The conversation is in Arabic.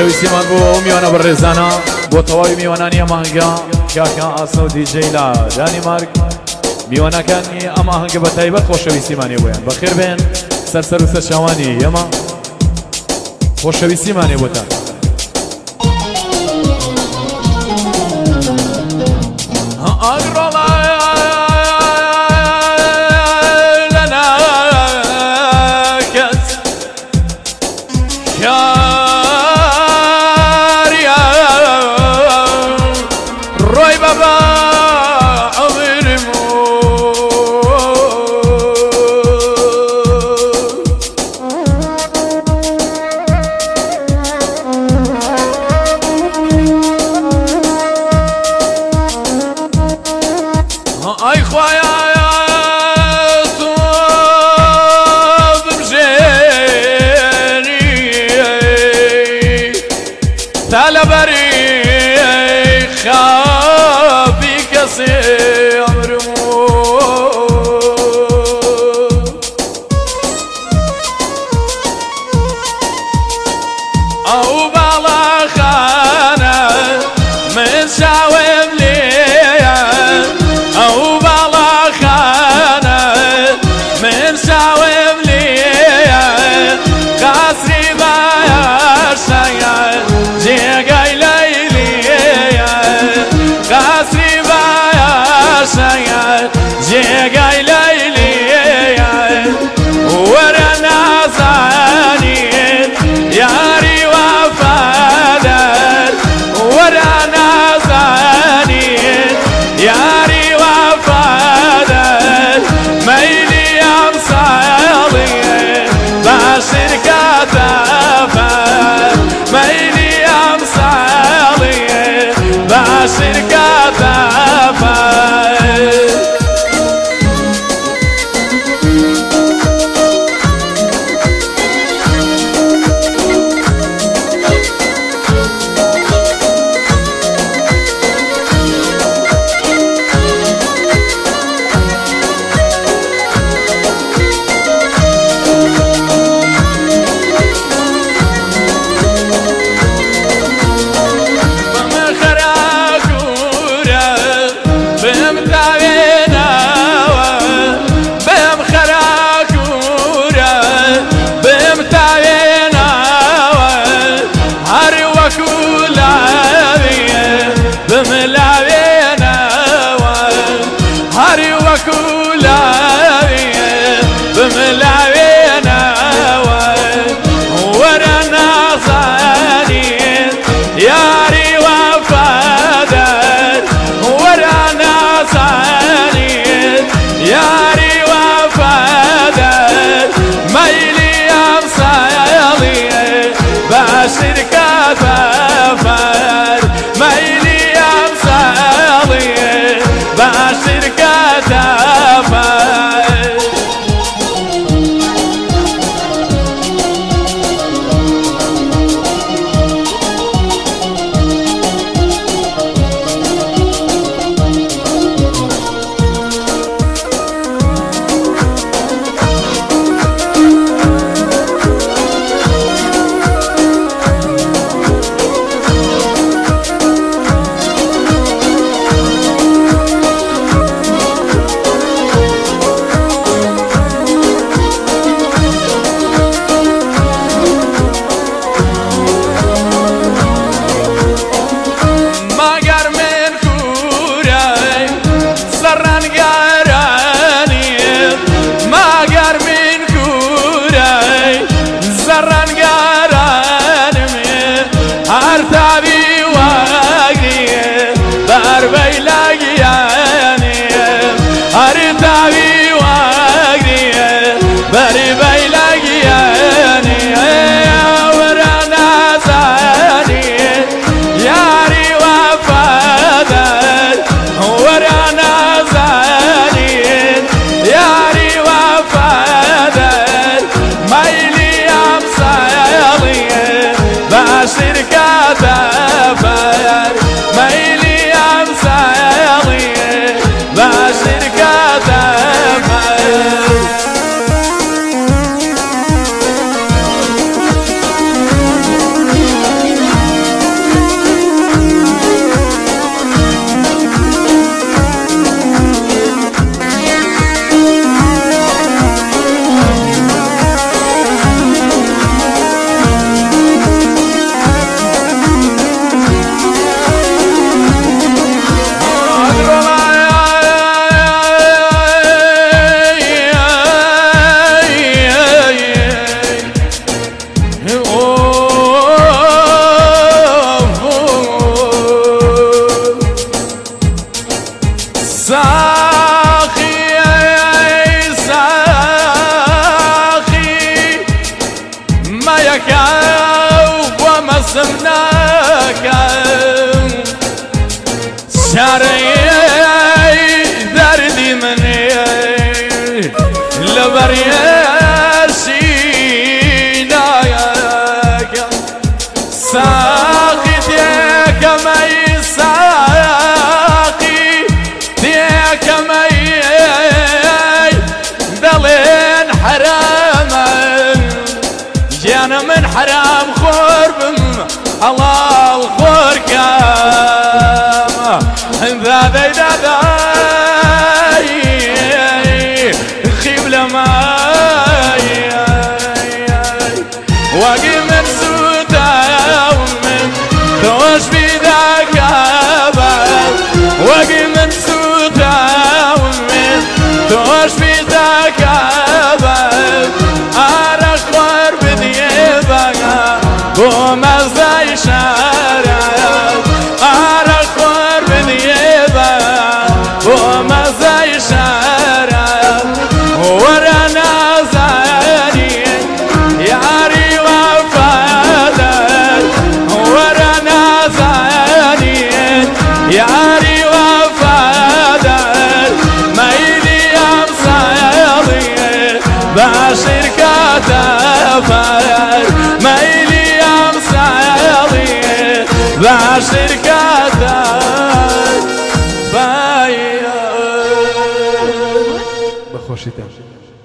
شەویستیمان بۆ میوانە بە ڕێزانە بۆ تەواوی میوانانی ئەمانگا کاکە ئاسە و دیجەیلا دانی مارگ میوانەکانی ئەمە هەنگە بە تایبەت خۆشەویستیمانی بۆیان. بەخێر بێن سەرسەر وسە چاوانی ئێمە خۆشەویستیمانی بۆتان. Agro اي خويا Bakula dava Tá ali Maria باشر كتفر ميلي أمسادي باشر كتفر باي بخوشي تمشي